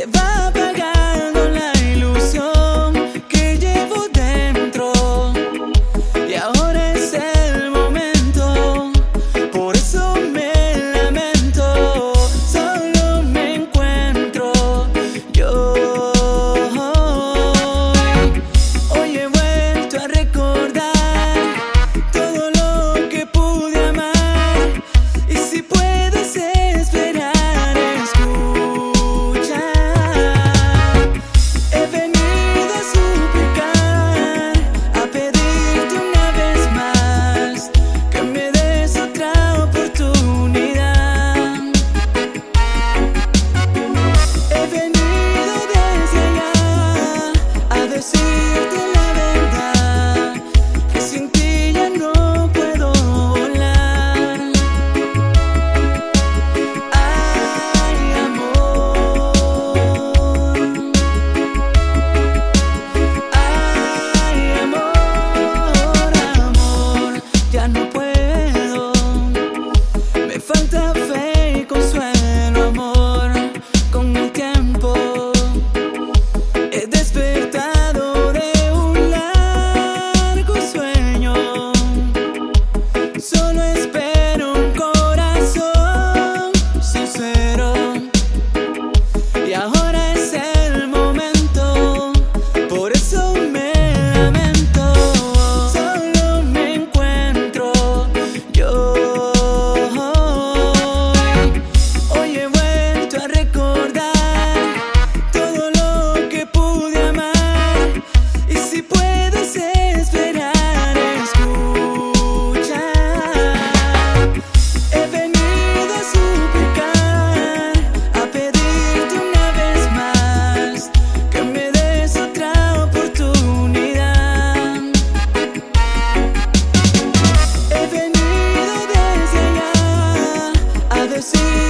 it va. see.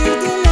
Decirte la